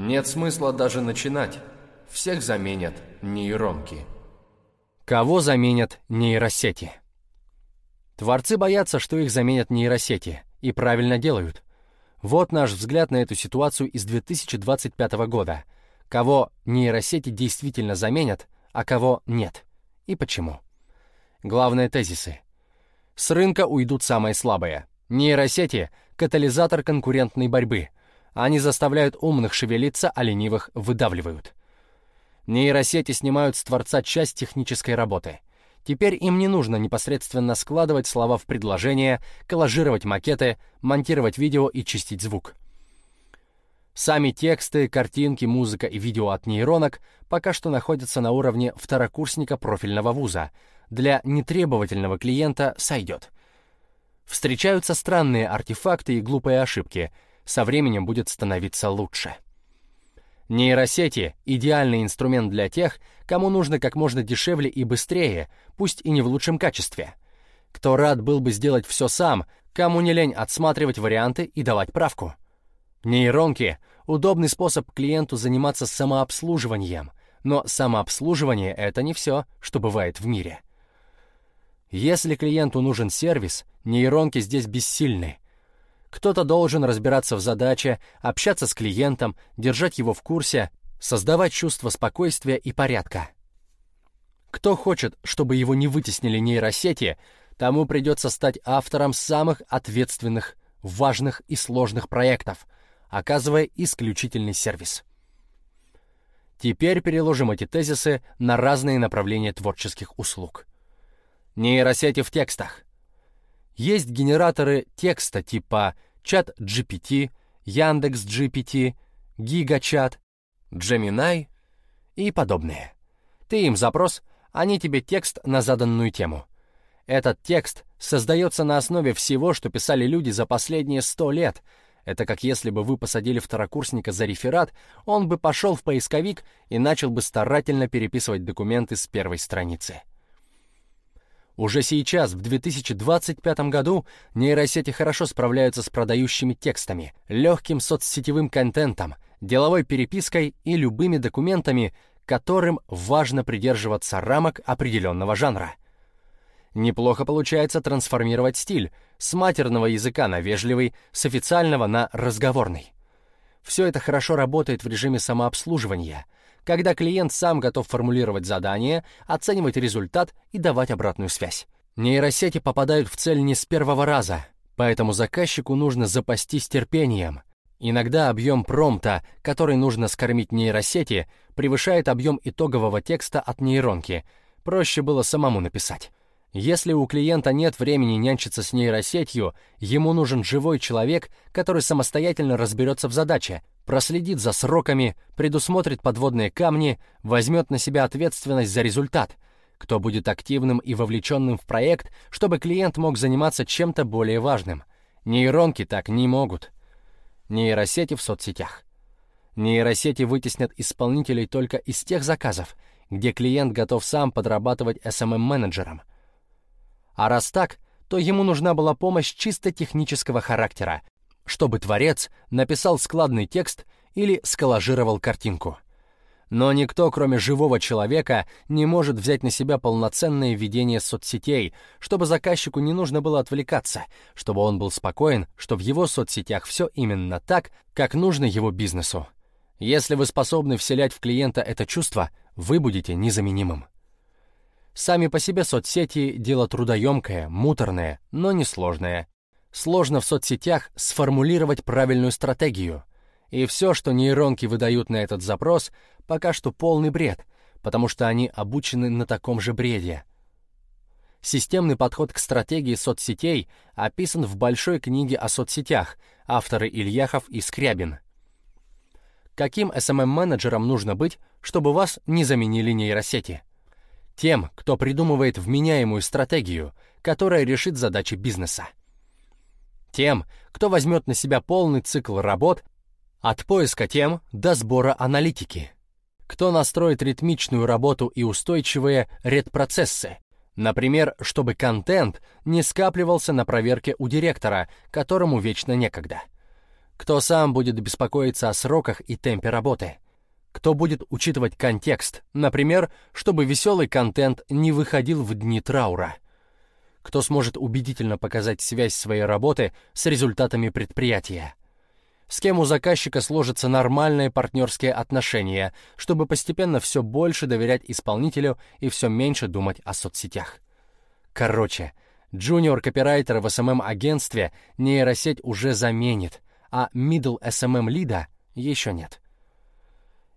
Нет смысла даже начинать. Всех заменят нейронки. Кого заменят нейросети? Творцы боятся, что их заменят нейросети, и правильно делают. Вот наш взгляд на эту ситуацию из 2025 года. Кого нейросети действительно заменят, а кого нет. И почему. Главные тезисы. С рынка уйдут самые слабые. Нейросети — катализатор конкурентной борьбы. Они заставляют умных шевелиться, а ленивых выдавливают. Нейросети снимают с творца часть технической работы — Теперь им не нужно непосредственно складывать слова в предложения, коллажировать макеты, монтировать видео и чистить звук. Сами тексты, картинки, музыка и видео от нейронок пока что находятся на уровне второкурсника профильного вуза. Для нетребовательного клиента сойдет. Встречаются странные артефакты и глупые ошибки. Со временем будет становиться лучше. Нейросети — идеальный инструмент для тех, кому нужно как можно дешевле и быстрее, пусть и не в лучшем качестве. Кто рад был бы сделать все сам, кому не лень отсматривать варианты и давать правку. Нейронки — удобный способ клиенту заниматься самообслуживанием, но самообслуживание — это не все, что бывает в мире. Если клиенту нужен сервис, нейронки здесь бессильны — кто-то должен разбираться в задаче, общаться с клиентом, держать его в курсе, создавать чувство спокойствия и порядка. Кто хочет, чтобы его не вытеснили нейросети, тому придется стать автором самых ответственных, важных и сложных проектов, оказывая исключительный сервис. Теперь переложим эти тезисы на разные направления творческих услуг. Нейросети в текстах. Есть генераторы текста типа чат GPT, Яндекс GPT, GigaChat, Gemini и подобные. Ты им запрос, они тебе текст на заданную тему. Этот текст создается на основе всего, что писали люди за последние сто лет. Это как если бы вы посадили второкурсника за реферат, он бы пошел в поисковик и начал бы старательно переписывать документы с первой страницы. Уже сейчас, в 2025 году, нейросети хорошо справляются с продающими текстами, легким соцсетевым контентом, деловой перепиской и любыми документами, которым важно придерживаться рамок определенного жанра. Неплохо получается трансформировать стиль с матерного языка на вежливый, с официального на разговорный. Все это хорошо работает в режиме самообслуживания — когда клиент сам готов формулировать задание, оценивать результат и давать обратную связь. Нейросети попадают в цель не с первого раза, поэтому заказчику нужно запастись терпением. Иногда объем промпта, который нужно скормить нейросети, превышает объем итогового текста от нейронки. Проще было самому написать. Если у клиента нет времени нянчиться с нейросетью, ему нужен живой человек, который самостоятельно разберется в задаче, проследит за сроками, предусмотрит подводные камни, возьмет на себя ответственность за результат, кто будет активным и вовлеченным в проект, чтобы клиент мог заниматься чем-то более важным. Нейронки так не могут. Нейросети в соцсетях. Нейросети вытеснят исполнителей только из тех заказов, где клиент готов сам подрабатывать SMM-менеджером. А раз так, то ему нужна была помощь чисто технического характера, чтобы творец написал складный текст или сколлажировал картинку. Но никто, кроме живого человека, не может взять на себя полноценное ведение соцсетей, чтобы заказчику не нужно было отвлекаться, чтобы он был спокоен, что в его соцсетях все именно так, как нужно его бизнесу. Если вы способны вселять в клиента это чувство, вы будете незаменимым. Сами по себе соцсети — дело трудоемкое, муторное, но несложное сложно в соцсетях сформулировать правильную стратегию. И все, что нейронки выдают на этот запрос, пока что полный бред, потому что они обучены на таком же бреде. Системный подход к стратегии соцсетей описан в большой книге о соцсетях, авторы Ильяхов и Скрябин. Каким SMM-менеджером нужно быть, чтобы вас не заменили нейросети? Тем, кто придумывает вменяемую стратегию, которая решит задачи бизнеса. Тем, кто возьмет на себя полный цикл работ от поиска тем до сбора аналитики. Кто настроит ритмичную работу и устойчивые редпроцессы, например, чтобы контент не скапливался на проверке у директора, которому вечно некогда. Кто сам будет беспокоиться о сроках и темпе работы? Кто будет учитывать контекст, например, чтобы веселый контент не выходил в дни траура? Кто сможет убедительно показать связь своей работы с результатами предприятия? С кем у заказчика сложатся нормальные партнерские отношения, чтобы постепенно все больше доверять исполнителю и все меньше думать о соцсетях? Короче, джуниор-копирайтера в SMM-агентстве нейросеть уже заменит, а middle SMM-лида еще нет.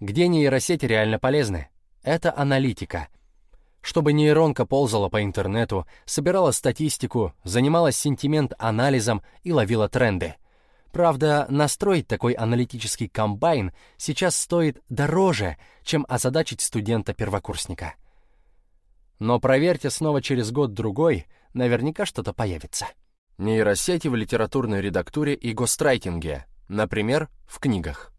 Где нейросети реально полезны? Это аналитика. Чтобы нейронка ползала по интернету, собирала статистику, занималась сентимент-анализом и ловила тренды. Правда, настроить такой аналитический комбайн сейчас стоит дороже, чем озадачить студента-первокурсника. Но проверьте снова через год-другой, наверняка что-то появится. Нейросети в литературной редактуре и гострайтинге, например, в книгах.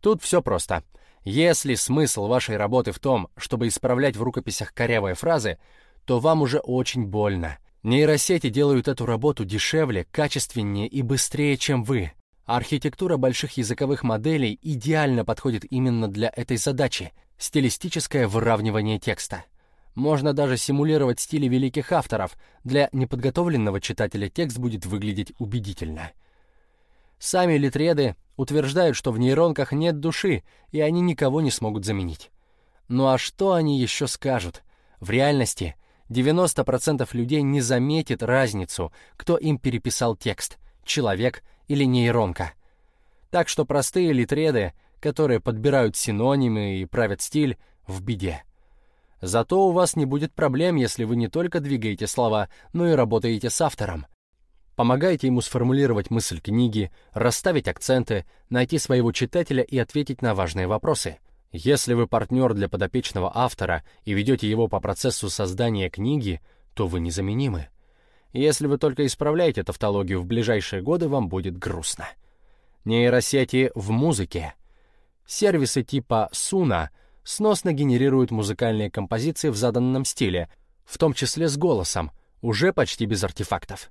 Тут все просто. Если смысл вашей работы в том, чтобы исправлять в рукописях корявые фразы, то вам уже очень больно. Нейросети делают эту работу дешевле, качественнее и быстрее, чем вы. Архитектура больших языковых моделей идеально подходит именно для этой задачи — стилистическое выравнивание текста. Можно даже симулировать стили великих авторов. Для неподготовленного читателя текст будет выглядеть убедительно. Сами литреды утверждают, что в нейронках нет души, и они никого не смогут заменить. Ну а что они еще скажут? В реальности 90% людей не заметит разницу, кто им переписал текст, человек или нейронка. Так что простые литреды, которые подбирают синонимы и правят стиль, в беде. Зато у вас не будет проблем, если вы не только двигаете слова, но и работаете с автором, Помогайте ему сформулировать мысль книги, расставить акценты, найти своего читателя и ответить на важные вопросы. Если вы партнер для подопечного автора и ведете его по процессу создания книги, то вы незаменимы. Если вы только исправляете тавтологию в ближайшие годы, вам будет грустно. Нейросети в музыке. Сервисы типа Суна сносно генерируют музыкальные композиции в заданном стиле, в том числе с голосом, уже почти без артефактов.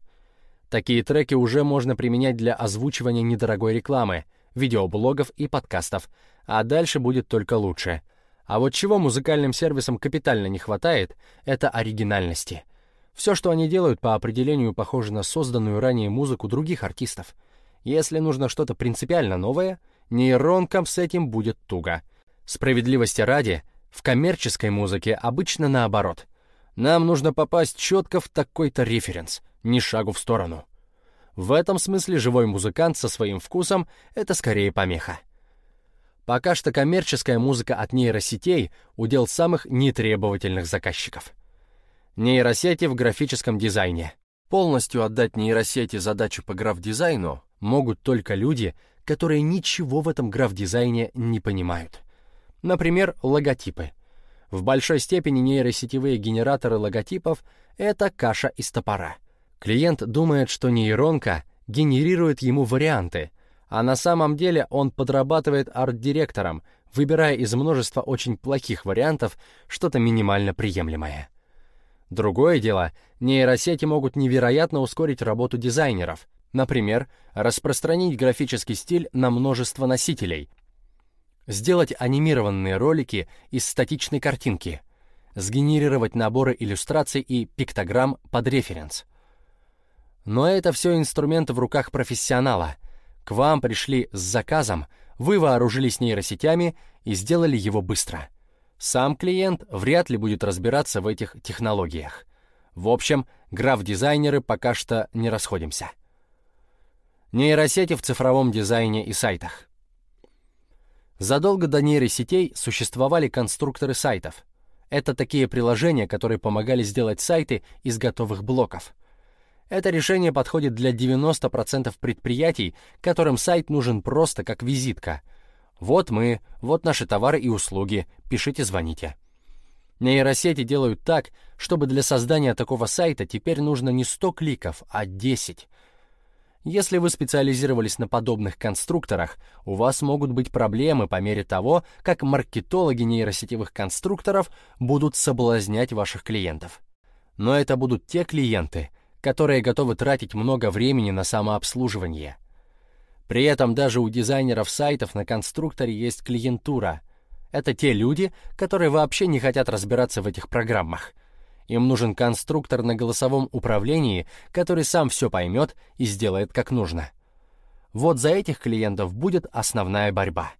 Такие треки уже можно применять для озвучивания недорогой рекламы, видеоблогов и подкастов, а дальше будет только лучше. А вот чего музыкальным сервисам капитально не хватает, это оригинальности. Все, что они делают, по определению похоже на созданную ранее музыку других артистов. Если нужно что-то принципиально новое, нейронкам с этим будет туго. Справедливости ради, в коммерческой музыке обычно наоборот. Нам нужно попасть четко в такой-то референс — ни шагу в сторону. В этом смысле живой музыкант со своим вкусом — это скорее помеха. Пока что коммерческая музыка от нейросетей — удел самых нетребовательных заказчиков. Нейросети в графическом дизайне. Полностью отдать нейросети задачу по граф-дизайну могут только люди, которые ничего в этом граф-дизайне не понимают. Например, логотипы. В большой степени нейросетевые генераторы логотипов — это каша из топора — Клиент думает, что нейронка генерирует ему варианты, а на самом деле он подрабатывает арт-директором, выбирая из множества очень плохих вариантов что-то минимально приемлемое. Другое дело, нейросети могут невероятно ускорить работу дизайнеров, например, распространить графический стиль на множество носителей, сделать анимированные ролики из статичной картинки, сгенерировать наборы иллюстраций и пиктограмм под референс — но это все инструменты в руках профессионала. К вам пришли с заказом, вы вооружились нейросетями и сделали его быстро. Сам клиент вряд ли будет разбираться в этих технологиях. В общем, граф-дизайнеры пока что не расходимся. Нейросети в цифровом дизайне и сайтах. Задолго до нейросетей существовали конструкторы сайтов. Это такие приложения, которые помогали сделать сайты из готовых блоков. Это решение подходит для 90% предприятий, которым сайт нужен просто как визитка. Вот мы, вот наши товары и услуги, пишите, звоните. Нейросети делают так, чтобы для создания такого сайта теперь нужно не 100 кликов, а 10. Если вы специализировались на подобных конструкторах, у вас могут быть проблемы по мере того, как маркетологи нейросетевых конструкторов будут соблазнять ваших клиентов. Но это будут те клиенты, которые готовы тратить много времени на самообслуживание. При этом даже у дизайнеров сайтов на конструкторе есть клиентура. Это те люди, которые вообще не хотят разбираться в этих программах. Им нужен конструктор на голосовом управлении, который сам все поймет и сделает как нужно. Вот за этих клиентов будет основная борьба.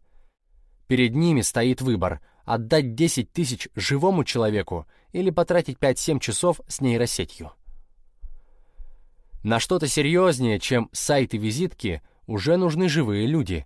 Перед ними стоит выбор – отдать 10 тысяч живому человеку или потратить 5-7 часов с нейросетью. На что-то серьезнее, чем сайты-визитки, уже нужны живые люди.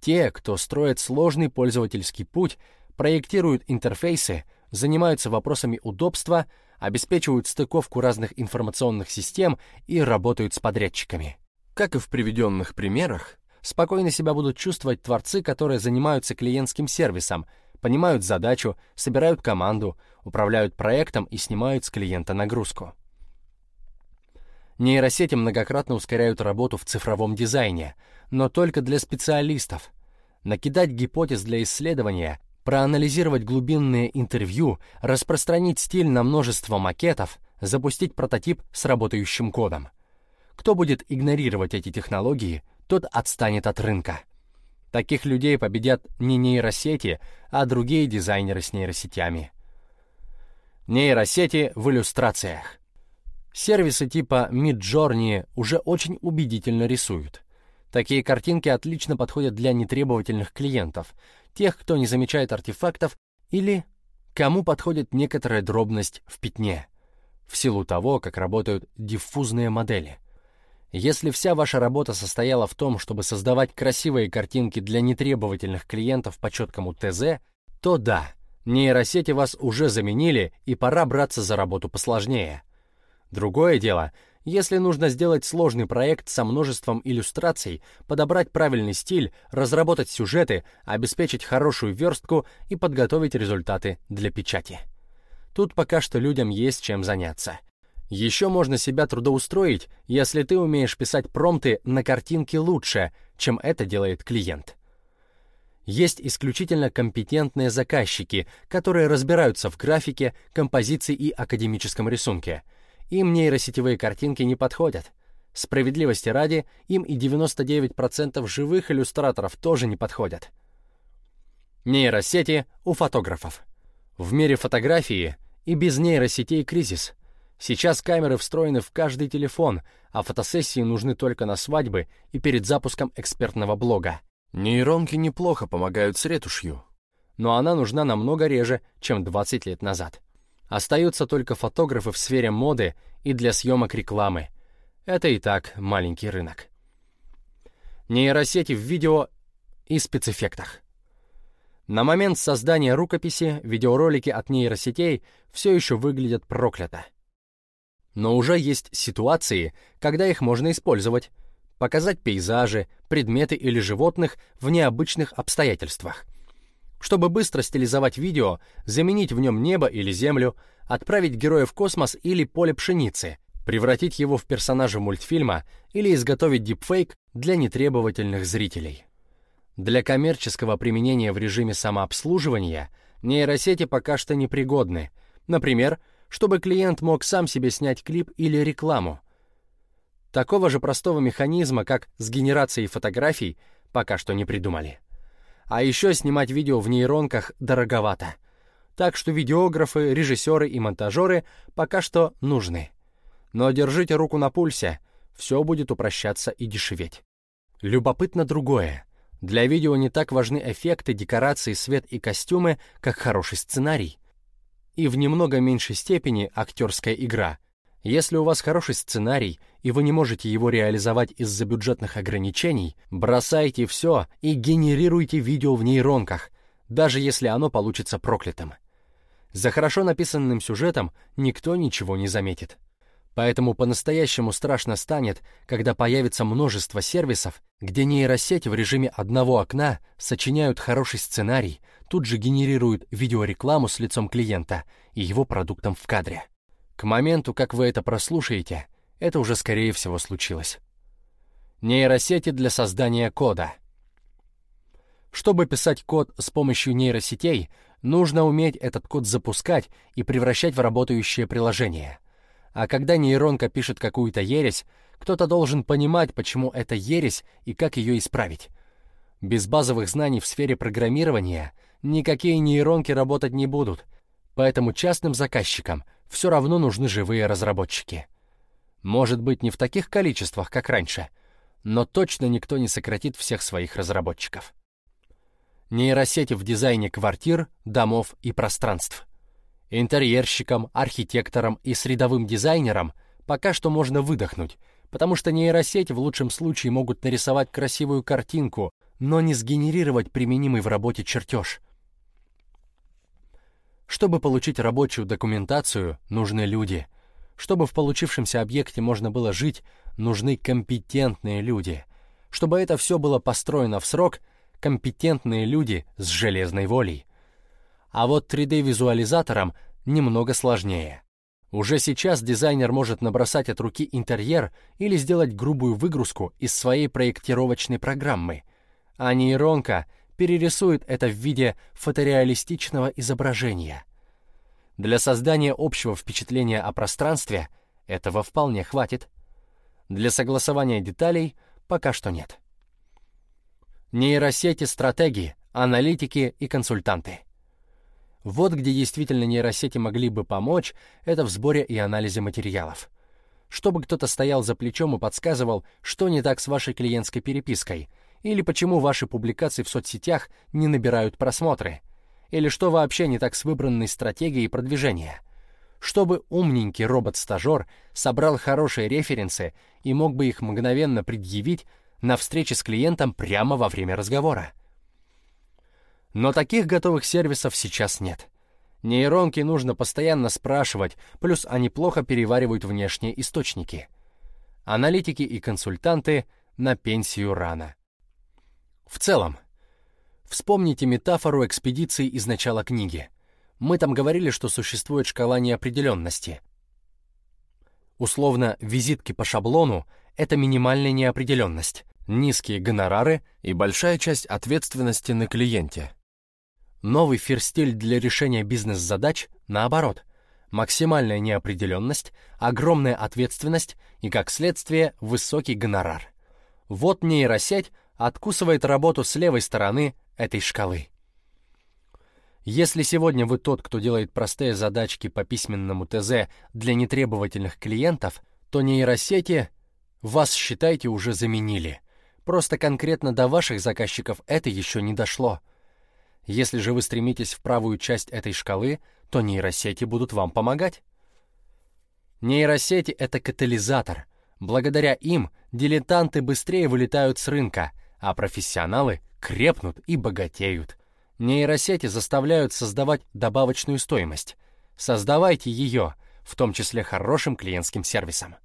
Те, кто строит сложный пользовательский путь, проектируют интерфейсы, занимаются вопросами удобства, обеспечивают стыковку разных информационных систем и работают с подрядчиками. Как и в приведенных примерах, спокойно себя будут чувствовать творцы, которые занимаются клиентским сервисом, понимают задачу, собирают команду, управляют проектом и снимают с клиента нагрузку. Нейросети многократно ускоряют работу в цифровом дизайне, но только для специалистов. Накидать гипотез для исследования, проанализировать глубинные интервью, распространить стиль на множество макетов, запустить прототип с работающим кодом. Кто будет игнорировать эти технологии, тот отстанет от рынка. Таких людей победят не нейросети, а другие дизайнеры с нейросетями. Нейросети в иллюстрациях. Сервисы типа Midjourney уже очень убедительно рисуют. Такие картинки отлично подходят для нетребовательных клиентов, тех, кто не замечает артефактов или кому подходит некоторая дробность в пятне, в силу того, как работают диффузные модели. Если вся ваша работа состояла в том, чтобы создавать красивые картинки для нетребовательных клиентов по четкому ТЗ, то да, нейросети вас уже заменили и пора браться за работу посложнее — Другое дело, если нужно сделать сложный проект со множеством иллюстраций, подобрать правильный стиль, разработать сюжеты, обеспечить хорошую верстку и подготовить результаты для печати. Тут пока что людям есть чем заняться. Еще можно себя трудоустроить, если ты умеешь писать промпты на картинке лучше, чем это делает клиент. Есть исключительно компетентные заказчики, которые разбираются в графике, композиции и академическом рисунке — им нейросетевые картинки не подходят. Справедливости ради, им и 99% живых иллюстраторов тоже не подходят. Нейросети у фотографов. В мире фотографии и без нейросетей кризис. Сейчас камеры встроены в каждый телефон, а фотосессии нужны только на свадьбы и перед запуском экспертного блога. Нейронки неплохо помогают с ретушью. Но она нужна намного реже, чем 20 лет назад. Остаются только фотографы в сфере моды и для съемок рекламы. Это и так маленький рынок. Нейросети в видео и спецэффектах. На момент создания рукописи видеоролики от нейросетей все еще выглядят проклято. Но уже есть ситуации, когда их можно использовать, показать пейзажи, предметы или животных в необычных обстоятельствах, чтобы быстро стилизовать видео, заменить в нем небо или землю, отправить героя в космос или поле пшеницы, превратить его в персонажа мультфильма или изготовить дипфейк для нетребовательных зрителей. Для коммерческого применения в режиме самообслуживания нейросети пока что непригодны. Например, чтобы клиент мог сам себе снять клип или рекламу. Такого же простого механизма, как с генерацией фотографий, пока что не придумали. А еще снимать видео в нейронках дороговато. Так что видеографы, режиссеры и монтажеры пока что нужны. Но держите руку на пульсе, все будет упрощаться и дешеветь. Любопытно другое. Для видео не так важны эффекты, декорации, свет и костюмы, как хороший сценарий. И в немного меньшей степени актерская игра, если у вас хороший сценарий, и вы не можете его реализовать из-за бюджетных ограничений, бросайте все и генерируйте видео в нейронках, даже если оно получится проклятым. За хорошо написанным сюжетом никто ничего не заметит. Поэтому по-настоящему страшно станет, когда появится множество сервисов, где нейросети в режиме одного окна сочиняют хороший сценарий, тут же генерируют видеорекламу с лицом клиента и его продуктом в кадре. К моменту, как вы это прослушаете, это уже скорее всего случилось. Нейросети для создания кода. Чтобы писать код с помощью нейросетей, нужно уметь этот код запускать и превращать в работающее приложение. А когда нейронка пишет какую-то ересь, кто-то должен понимать, почему это ересь и как ее исправить. Без базовых знаний в сфере программирования никакие нейронки работать не будут, поэтому частным заказчикам все равно нужны живые разработчики. Может быть, не в таких количествах, как раньше, но точно никто не сократит всех своих разработчиков. Нейросети в дизайне квартир, домов и пространств. Интерьерщикам, архитекторам и средовым дизайнерам пока что можно выдохнуть, потому что нейросети в лучшем случае могут нарисовать красивую картинку, но не сгенерировать применимый в работе чертеж. Чтобы получить рабочую документацию, нужны люди. Чтобы в получившемся объекте можно было жить, нужны компетентные люди. Чтобы это все было построено в срок, компетентные люди с железной волей. А вот 3D-визуализатором немного сложнее. Уже сейчас дизайнер может набросать от руки интерьер или сделать грубую выгрузку из своей проектировочной программы, а нейронка перерисует это в виде фотореалистичного изображения. Для создания общего впечатления о пространстве этого вполне хватит. Для согласования деталей пока что нет. Нейросети, стратегии, аналитики и консультанты. Вот где действительно нейросети могли бы помочь, это в сборе и анализе материалов. Чтобы кто-то стоял за плечом и подсказывал, что не так с вашей клиентской перепиской, или почему ваши публикации в соцсетях не набирают просмотры, или что вообще не так с выбранной стратегией продвижения. Чтобы умненький робот-стажер собрал хорошие референсы и мог бы их мгновенно предъявить на встрече с клиентом прямо во время разговора. Но таких готовых сервисов сейчас нет. Нейронки нужно постоянно спрашивать, плюс они плохо переваривают внешние источники. Аналитики и консультанты на пенсию рано. В целом, вспомните метафору экспедиции из начала книги. Мы там говорили, что существует шкала неопределенности. Условно, визитки по шаблону — это минимальная неопределенность, низкие гонорары и большая часть ответственности на клиенте. Новый фирстиль для решения бизнес-задач, наоборот, максимальная неопределенность, огромная ответственность и, как следствие, высокий гонорар. Вот нейросеть откусывает работу с левой стороны этой шкалы. Если сегодня вы тот, кто делает простые задачки по письменному ТЗ для нетребовательных клиентов, то нейросети вас, считайте, уже заменили. Просто конкретно до ваших заказчиков это еще не дошло — если же вы стремитесь в правую часть этой шкалы, то нейросети будут вам помогать. Нейросети — это катализатор. Благодаря им дилетанты быстрее вылетают с рынка, а профессионалы крепнут и богатеют. Нейросети заставляют создавать добавочную стоимость. Создавайте ее, в том числе хорошим клиентским сервисом.